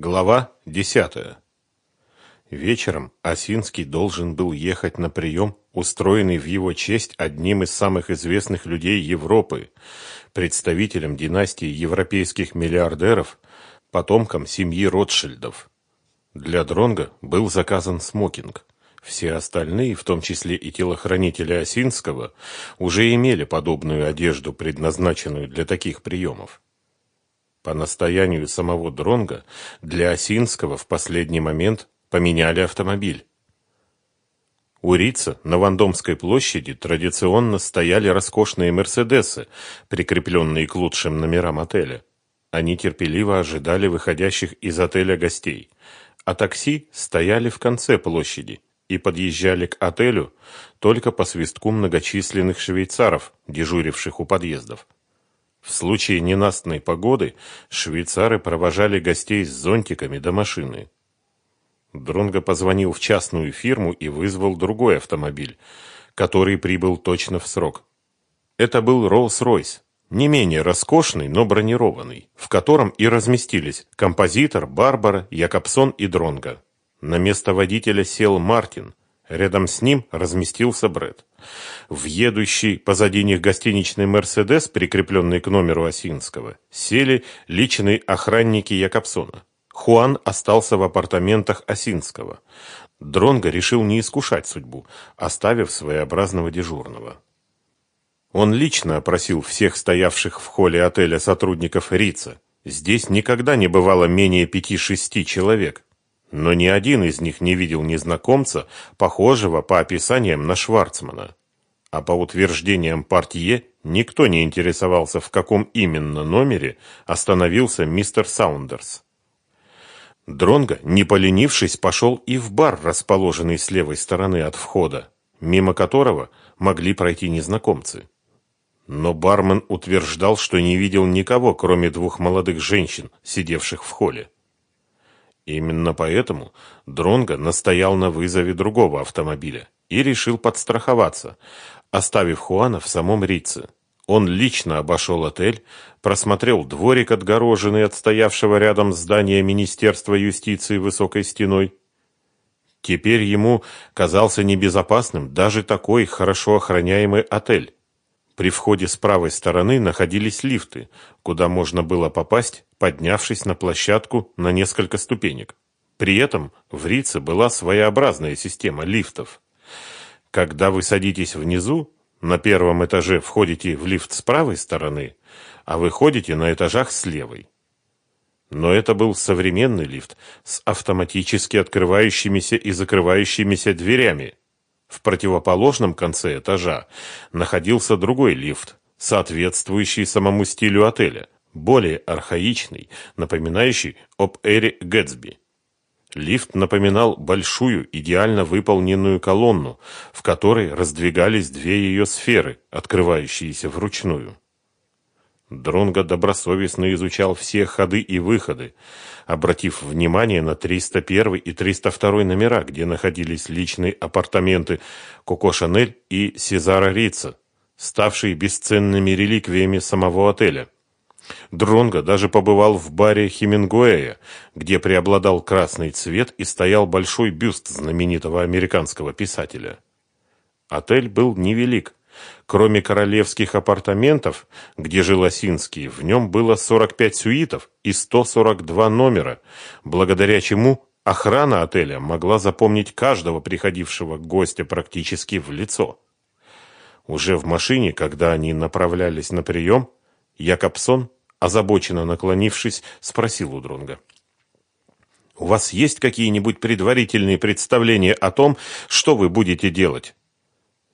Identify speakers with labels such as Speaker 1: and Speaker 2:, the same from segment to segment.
Speaker 1: Глава десятая. Вечером Осинский должен был ехать на прием, устроенный в его честь одним из самых известных людей Европы, представителем династии европейских миллиардеров, потомком семьи Ротшильдов. Для Дронга был заказан смокинг. Все остальные, в том числе и телохранители Осинского, уже имели подобную одежду, предназначенную для таких приемов. По настоянию самого Дронга для Осинского в последний момент поменяли автомобиль. У Рица на Вандомской площади традиционно стояли роскошные «Мерседесы», прикрепленные к лучшим номерам отеля. Они терпеливо ожидали выходящих из отеля гостей, а такси стояли в конце площади и подъезжали к отелю только по свистку многочисленных швейцаров, дежуривших у подъездов. В случае ненастной погоды швейцары провожали гостей с зонтиками до машины. Дронго позвонил в частную фирму и вызвал другой автомобиль, который прибыл точно в срок. Это был Роллс-Ройс, не менее роскошный, но бронированный, в котором и разместились композитор, Барбара, Якобсон и Дронго. На место водителя сел Мартин, рядом с ним разместился Бред. В едущий позади них гостиничный «Мерседес», прикрепленный к номеру Осинского, сели личные охранники Якобсона. Хуан остался в апартаментах Осинского. Дронго решил не искушать судьбу, оставив своеобразного дежурного. Он лично опросил всех стоявших в холле отеля сотрудников Рица. Здесь никогда не бывало менее пяти-шести человек. Но ни один из них не видел незнакомца, похожего по описаниям на Шварцмана. А по утверждениям партии никто не интересовался, в каком именно номере остановился мистер Саундерс. Дронго, не поленившись, пошел и в бар, расположенный с левой стороны от входа, мимо которого могли пройти незнакомцы. Но бармен утверждал, что не видел никого, кроме двух молодых женщин, сидевших в холле. Именно поэтому Дронго настоял на вызове другого автомобиля и решил подстраховаться, оставив Хуана в самом Рице. Он лично обошел отель, просмотрел дворик, отгороженный от стоявшего рядом здания Министерства юстиции высокой стеной. Теперь ему казался небезопасным даже такой хорошо охраняемый отель. При входе с правой стороны находились лифты, куда можно было попасть, поднявшись на площадку на несколько ступенек. При этом в Рице была своеобразная система лифтов. Когда вы садитесь внизу, на первом этаже входите в лифт с правой стороны, а выходите на этажах с левой. Но это был современный лифт с автоматически открывающимися и закрывающимися дверями, в противоположном конце этажа находился другой лифт, соответствующий самому стилю отеля, более архаичный, напоминающий об эре Гэтсби. Лифт напоминал большую, идеально выполненную колонну, в которой раздвигались две ее сферы, открывающиеся вручную. Дронго добросовестно изучал все ходы и выходы, обратив внимание на 301 и 302 номера, где находились личные апартаменты Коко Шанель и Сезара Рица, ставшие бесценными реликвиями самого отеля. Дронго даже побывал в баре Хемингуэя, где преобладал красный цвет и стоял большой бюст знаменитого американского писателя. Отель был невелик, Кроме королевских апартаментов, где жил Осинский, в нем было 45 сюитов и 142 номера, благодаря чему охрана отеля могла запомнить каждого приходившего гостя практически в лицо. Уже в машине, когда они направлялись на прием, Якобсон, озабоченно наклонившись, спросил у Дронга. «У вас есть какие-нибудь предварительные представления о том, что вы будете делать?»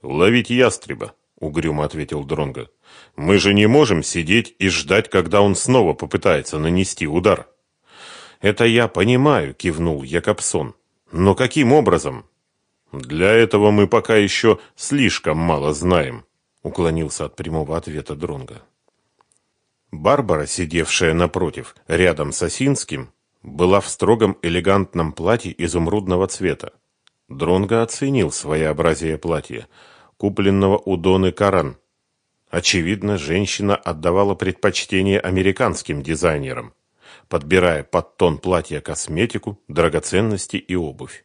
Speaker 1: «Ловить ястреба», — угрюмо ответил Дронго. «Мы же не можем сидеть и ждать, когда он снова попытается нанести удар». «Это я понимаю», — кивнул Якобсон. «Но каким образом?» «Для этого мы пока еще слишком мало знаем», — уклонился от прямого ответа Дронго. Барбара, сидевшая напротив, рядом с Осинским, была в строгом элегантном платье изумрудного цвета. Дронго оценил своеобразие платья — купленного у Доны Каран. Очевидно, женщина отдавала предпочтение американским дизайнерам. подбирая под тон платья косметику, драгоценности и обувь.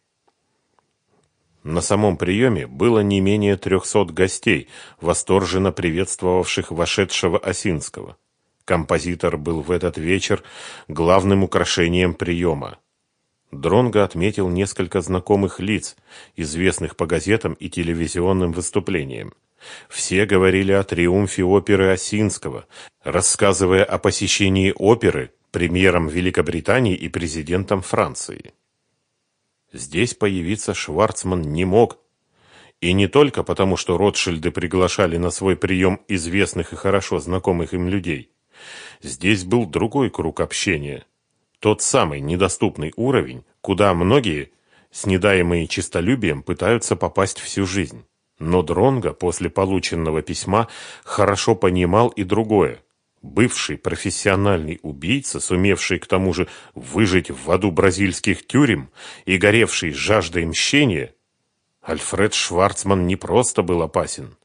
Speaker 1: На самом приеме было не менее трехсот гостей, восторженно приветствовавших вошедшего Осинского. Композитор был в этот вечер главным украшением приема. Дронго отметил несколько знакомых лиц, известных по газетам и телевизионным выступлениям. Все говорили о триумфе оперы Осинского, рассказывая о посещении оперы премьером Великобритании и президентом Франции. Здесь появиться Шварцман не мог. И не только потому, что Ротшильды приглашали на свой прием известных и хорошо знакомых им людей. Здесь был другой круг общения. Тот самый недоступный уровень, куда многие, снедаемые честолюбием, пытаются попасть всю жизнь. Но Дронго после полученного письма хорошо понимал и другое. Бывший профессиональный убийца, сумевший к тому же выжить в аду бразильских тюрем и горевший жаждой мщения, Альфред Шварцман не просто был опасен.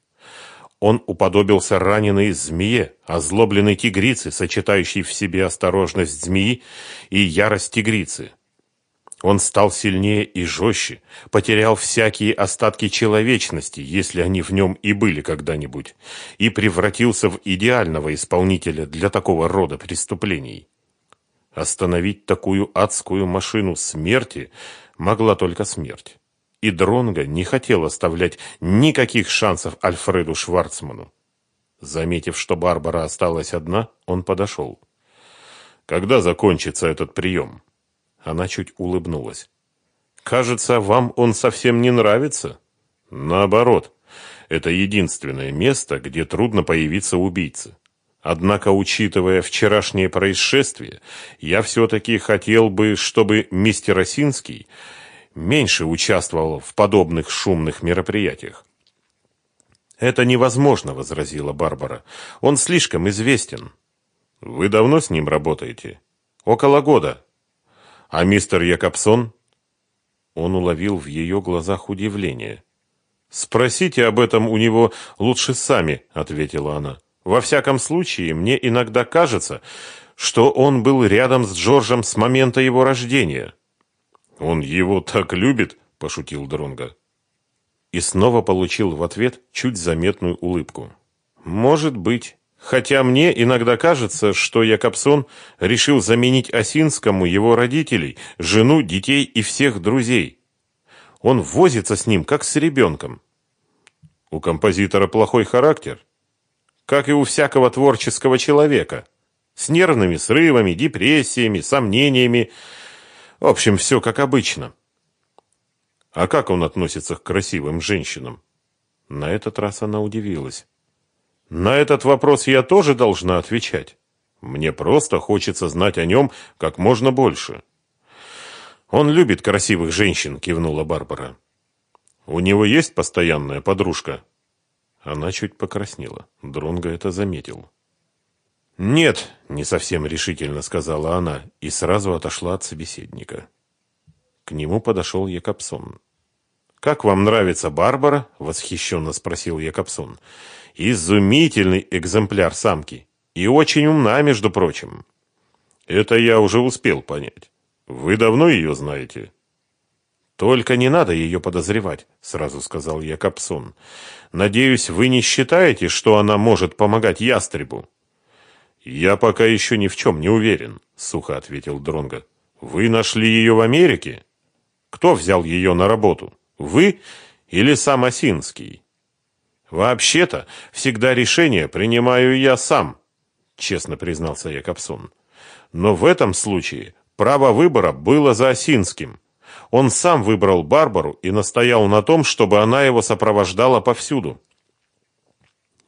Speaker 1: Он уподобился раненой змее, озлобленной тигрице, сочетающей в себе осторожность змеи и ярость тигрицы. Он стал сильнее и жестче, потерял всякие остатки человечности, если они в нем и были когда-нибудь, и превратился в идеального исполнителя для такого рода преступлений. Остановить такую адскую машину смерти могла только смерть. И Дронго не хотел оставлять никаких шансов Альфреду Шварцману. Заметив, что Барбара осталась одна, он подошел. «Когда закончится этот прием?» Она чуть улыбнулась. «Кажется, вам он совсем не нравится?» «Наоборот, это единственное место, где трудно появиться убийце. Однако, учитывая вчерашнее происшествие, я все-таки хотел бы, чтобы мистер Осинский меньше участвовал в подобных шумных мероприятиях. «Это невозможно», — возразила Барбара. «Он слишком известен». «Вы давно с ним работаете?» «Около года. А мистер Якобсон? Он уловил в ее глазах удивление. Спросите об этом у него лучше сами, ответила она. Во всяком случае, мне иногда кажется, что он был рядом с Джорджем с момента его рождения. Он его так любит, пошутил Дронга. И снова получил в ответ чуть заметную улыбку. Может быть, Хотя мне иногда кажется, что Якобсон решил заменить Осинскому его родителей, жену, детей и всех друзей. Он возится с ним, как с ребенком. У композитора плохой характер, как и у всякого творческого человека, с нервными срывами, депрессиями, сомнениями. В общем, все как обычно. А как он относится к красивым женщинам? На этот раз она удивилась. На этот вопрос я тоже должна отвечать. Мне просто хочется знать о нем как можно больше. Он любит красивых женщин, кивнула Барбара. У него есть постоянная подружка? Она чуть покраснела. Дронго это заметил. «Нет», — не совсем решительно сказала она и сразу отошла от собеседника. К нему подошел Якобсон. «Как вам нравится Барбара?» — восхищенно спросил Якобсон. Изумительный экземпляр самки. И очень умна, между прочим. Это я уже успел понять. Вы давно ее знаете? Только не надо ее подозревать, сразу сказал я Капсон. Надеюсь, вы не считаете, что она может помогать ястребу? Я пока еще ни в чем не уверен, сухо ответил Дронга. Вы нашли ее в Америке? Кто взял ее на работу? Вы или сам Осинский? Вообще-то, всегда решение принимаю я сам, честно признался Якобсон. Но в этом случае право выбора было за Осинским. Он сам выбрал Барбару и настоял на том, чтобы она его сопровождала повсюду.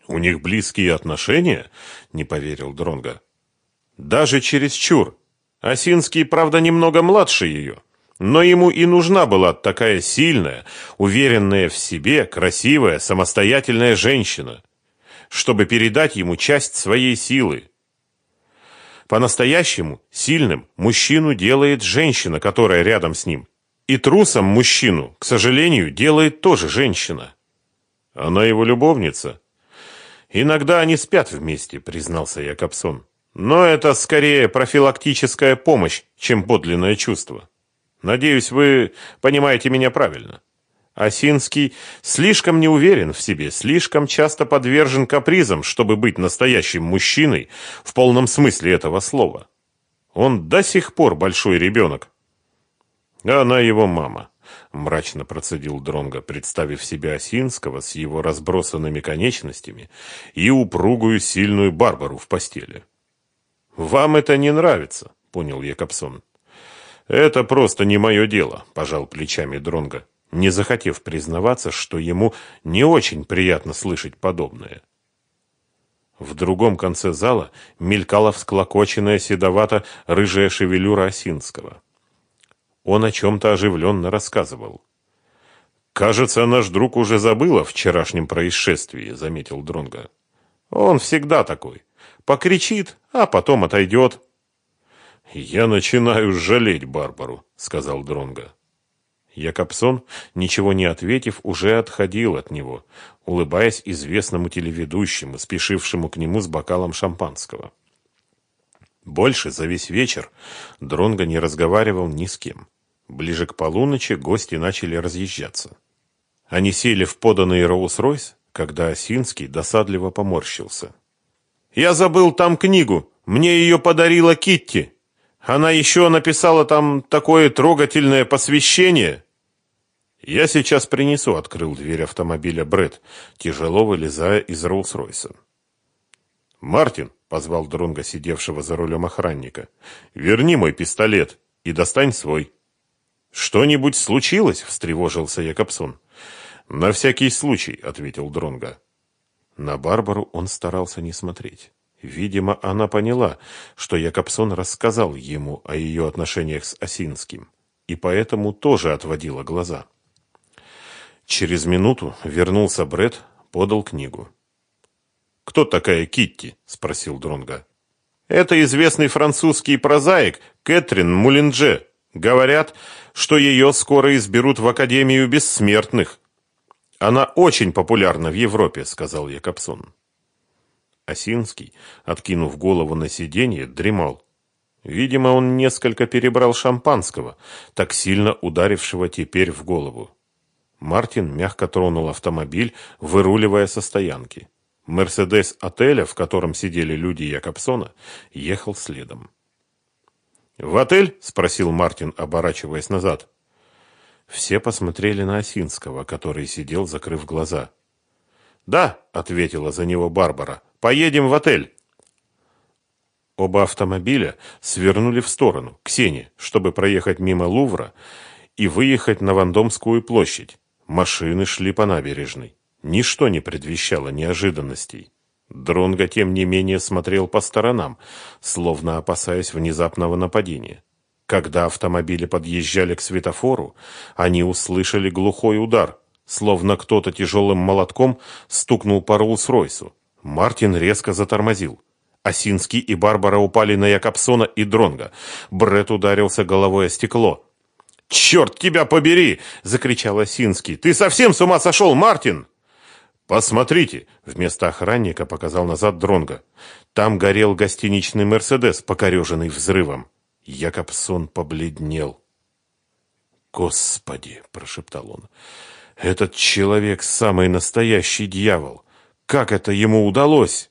Speaker 1: У них близкие отношения? не поверил Дронга. Даже чересчур. Осинский, правда, немного младше ее. Но ему и нужна была такая сильная, уверенная в себе, красивая, самостоятельная женщина, чтобы передать ему часть своей силы. По-настоящему сильным мужчину делает женщина, которая рядом с ним. И трусом мужчину, к сожалению, делает тоже женщина. Она его любовница. Иногда они спят вместе, признался Якобсон. Но это скорее профилактическая помощь, чем подлинное чувство. Надеюсь, вы понимаете меня правильно. Осинский слишком не уверен в себе, слишком часто подвержен капризам, чтобы быть настоящим мужчиной в полном смысле этого слова. Он до сих пор большой ребенок. А она его мама, мрачно процедил Дронго, представив себе Осинского с его разбросанными конечностями и упругую сильную Барбару в постели. Вам это не нравится, понял Якобсон. Это просто не мое дело, пожал плечами Дронго не захотев признаваться, что ему не очень приятно слышать подобное. В другом конце зала мелькала всклокоченная седовато-рыжая шевелюра Осинского. Он о чем-то оживленно рассказывал. «Кажется, наш друг уже забыл о вчерашнем происшествии», — заметил Дронга. «Он всегда такой. Покричит, а потом отойдет». «Я начинаю жалеть Барбару», — сказал Дронга. Якобсон, ничего не ответив, уже отходил от него, улыбаясь известному телеведущему, спешившему к нему с бокалом шампанского. Больше за весь вечер Дронго не разговаривал ни с кем. Ближе к полуночи гости начали разъезжаться. Они сели в поданный Роуз-Ройс, когда Осинский досадливо поморщился. «Я забыл там книгу. Мне ее подарила Китти. Она еще написала там такое трогательное посвящение». «Я сейчас принесу», — открыл дверь автомобиля Бред, тяжело вылезая из Роллс-Ройса. «Мартин», — позвал Дронга, сидевшего за рулем охранника, — «верни мой пистолет и достань свой». «Что-нибудь случилось?» — встревожился Якобсон. «На всякий случай», — ответил Дронга. На Барбару он старался не смотреть. Видимо, она поняла, что Якобсон рассказал ему о ее отношениях с Осинским, и поэтому тоже отводила глаза. Через минуту вернулся Бред, подал книгу. «Кто такая Китти?» – спросил Дронга. «Это известный французский прозаик Кэтрин Мулиндже. Говорят, что ее скоро изберут в Академию Бессмертных. Она очень популярна в Европе», – сказал Якобсон. Осинский, откинув голову на сиденье, дремал. Видимо, он несколько перебрал шампанского, так сильно ударившего теперь в голову. Мартин мягко тронул автомобиль, выруливая со стоянки. Мерседес отеля, в котором сидели люди Якобсона, ехал следом. «В отель?» – спросил Мартин, оборачиваясь назад. Все посмотрели на Осинского, который сидел, закрыв глаза. «Да», – ответила за него Барбара, – «поедем в отель». Оба автомобиля свернули в сторону, к Сене, чтобы проехать мимо Лувра и выехать на Вандомскую площадь. Машины шли по набережной. Ничто не предвещало неожиданностей. Дронго, тем не менее, смотрел по сторонам, словно опасаясь внезапного нападения. Когда автомобили подъезжали к светофору, они услышали глухой удар, словно кто-то тяжелым молотком стукнул по Роллс-Ройсу. Мартин резко затормозил. Осинский и Барбара упали на Якобсона и Дронга. Бред ударился головой о стекло. «Черт тебя побери!» — закричал Осинский. «Ты совсем с ума сошел, Мартин?» «Посмотрите!» — вместо охранника показал назад Дронга. Там горел гостиничный «Мерседес», покореженный взрывом. Якобсон побледнел. «Господи!» — прошептал он. «Этот человек — самый настоящий дьявол! Как это ему удалось?»